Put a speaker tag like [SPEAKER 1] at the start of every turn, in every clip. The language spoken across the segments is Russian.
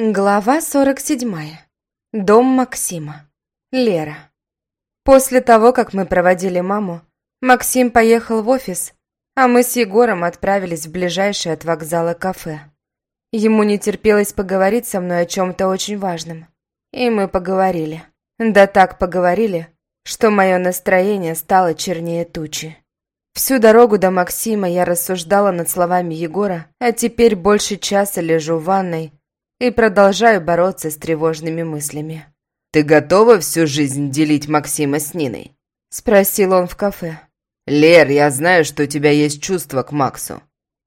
[SPEAKER 1] Глава 47. Дом Максима. Лера. После того, как мы проводили маму, Максим поехал в офис, а мы с Егором отправились в ближайшее от вокзала кафе. Ему не терпелось поговорить со мной о чем-то очень важном. И мы поговорили. Да так поговорили, что мое настроение стало чернее тучи. Всю дорогу до Максима я рассуждала над словами Егора, а теперь больше часа лежу в ванной, и продолжаю бороться с тревожными мыслями.
[SPEAKER 2] «Ты готова всю жизнь делить Максима с Ниной?»
[SPEAKER 1] – спросил он в кафе.
[SPEAKER 2] «Лер, я знаю, что у тебя есть чувства к Максу.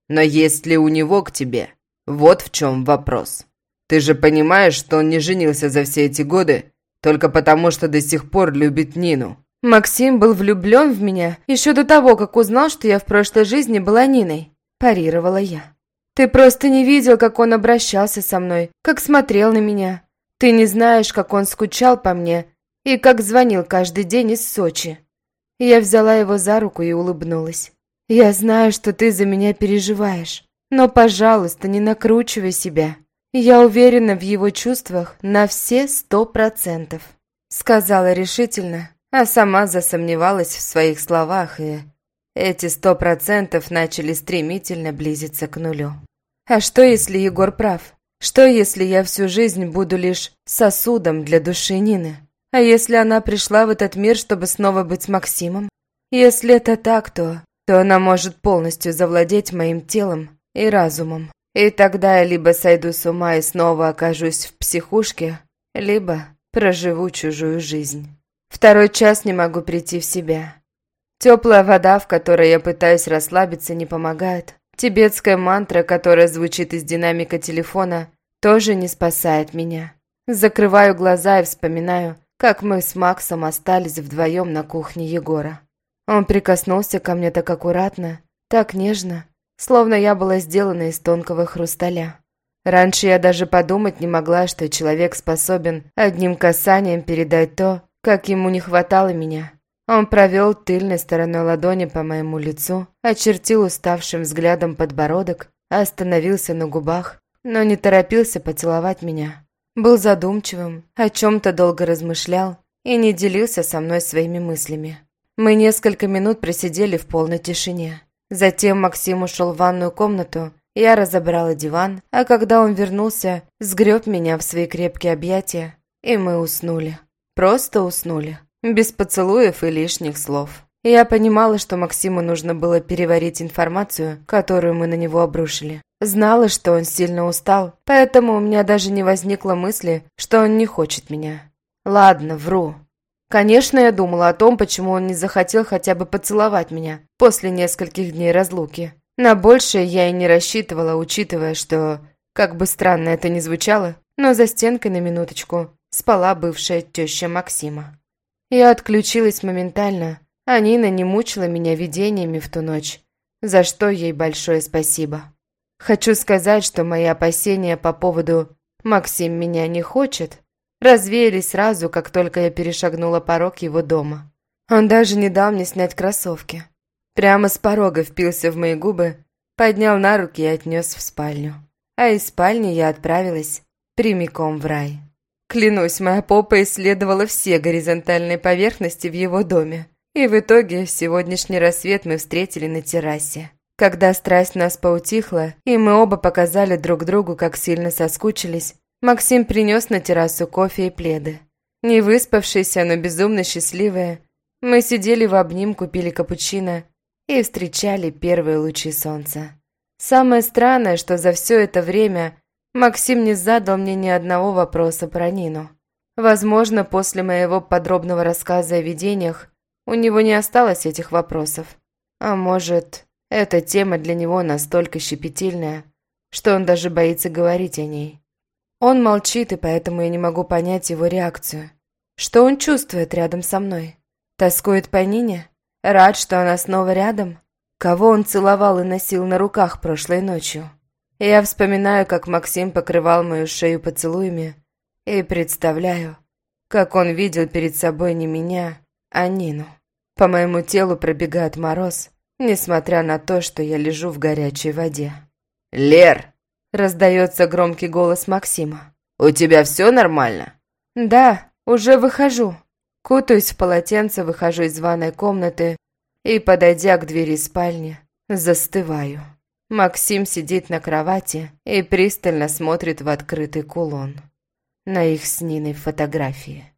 [SPEAKER 2] Но есть ли у него к тебе? Вот в чем вопрос. Ты же понимаешь, что он не женился за все эти годы только потому, что до сих пор любит Нину».
[SPEAKER 1] «Максим был влюблен в меня еще до того, как узнал, что я в прошлой жизни была Ниной», – парировала я. Ты просто не видел, как он обращался со мной, как смотрел на меня. Ты не знаешь, как он скучал по мне и как звонил каждый день из Сочи. Я взяла его за руку и улыбнулась. Я знаю, что ты за меня переживаешь, но, пожалуйста, не накручивай себя. Я уверена в его чувствах на все сто процентов. Сказала решительно, а сама засомневалась в своих словах и эти сто процентов начали стремительно близиться к нулю. А что, если Егор прав? Что, если я всю жизнь буду лишь сосудом для души Нины? А если она пришла в этот мир, чтобы снова быть с Максимом? Если это так, то, то она может полностью завладеть моим телом и разумом. И тогда я либо сойду с ума и снова окажусь в психушке, либо проживу чужую жизнь. Второй час не могу прийти в себя. Теплая вода, в которой я пытаюсь расслабиться, не помогает. Тибетская мантра, которая звучит из динамика телефона, тоже не спасает меня. Закрываю глаза и вспоминаю, как мы с Максом остались вдвоем на кухне Егора. Он прикоснулся ко мне так аккуратно, так нежно, словно я была сделана из тонкого хрусталя. Раньше я даже подумать не могла, что человек способен одним касанием передать то, как ему не хватало меня. Он провел тыльной стороной ладони по моему лицу, очертил уставшим взглядом подбородок, остановился на губах, но не торопился поцеловать меня. Был задумчивым, о чем-то долго размышлял и не делился со мной своими мыслями. Мы несколько минут просидели в полной тишине. Затем Максим ушел в ванную комнату, я разобрала диван, а когда он вернулся, сгреб меня в свои крепкие объятия, и мы уснули. Просто уснули. Без поцелуев и лишних слов. Я понимала, что Максиму нужно было переварить информацию, которую мы на него обрушили. Знала, что он сильно устал, поэтому у меня даже не возникло мысли, что он не хочет меня. Ладно, вру. Конечно, я думала о том, почему он не захотел хотя бы поцеловать меня после нескольких дней разлуки. На большее я и не рассчитывала, учитывая, что, как бы странно это ни звучало, но за стенкой на минуточку спала бывшая теща Максима. Я отключилась моментально, а Нина не мучила меня видениями в ту ночь, за что ей большое спасибо. Хочу сказать, что мои опасения по поводу «Максим меня не хочет» развеялись сразу, как только я перешагнула порог его дома. Он даже не дал мне снять кроссовки. Прямо с порога впился в мои губы, поднял на руки и отнес в спальню. А из спальни я отправилась прямиком в рай. Клянусь, моя попа исследовала все горизонтальные поверхности в его доме. И в итоге сегодняшний рассвет мы встретили на террасе. Когда страсть нас поутихла, и мы оба показали друг другу, как сильно соскучились, Максим принес на террасу кофе и пледы. Не выспавшиеся, но безумно счастливые, мы сидели в обнимку, пили капучино и встречали первые лучи солнца. Самое странное, что за все это время Максим не задал мне ни одного вопроса про Нину. Возможно, после моего подробного рассказа о видениях у него не осталось этих вопросов. А может, эта тема для него настолько щепетильная, что он даже боится говорить о ней. Он молчит, и поэтому я не могу понять его реакцию. Что он чувствует рядом со мной? Тоскует по Нине? Рад, что она снова рядом? Кого он целовал и носил на руках прошлой ночью? Я вспоминаю, как Максим покрывал мою шею поцелуями, и представляю, как он видел перед собой не меня, а Нину. По моему телу пробегает мороз, несмотря на то, что я лежу в горячей воде.
[SPEAKER 2] «Лер!»
[SPEAKER 1] – раздается громкий голос Максима.
[SPEAKER 2] У тебя все нормально?»
[SPEAKER 1] «Да, уже выхожу». Кутаюсь в полотенце, выхожу из ванной комнаты и, подойдя к двери спальни, застываю. Максим сидит на кровати и пристально смотрит в открытый кулон на их с Ниной фотографии.